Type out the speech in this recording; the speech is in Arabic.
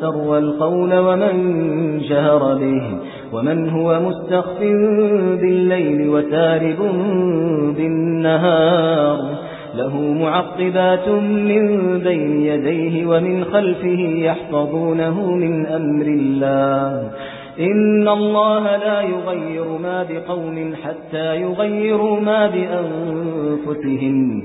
أسر القول ومن جهر به ومن هو مستخف بالليل وتارب بالنهار. له معقبات من بين يديه ومن خلفه يحفظونه من أمر الله. إن الله لا يغير ما بقوم حتى يغيروا ما بأنفسهم.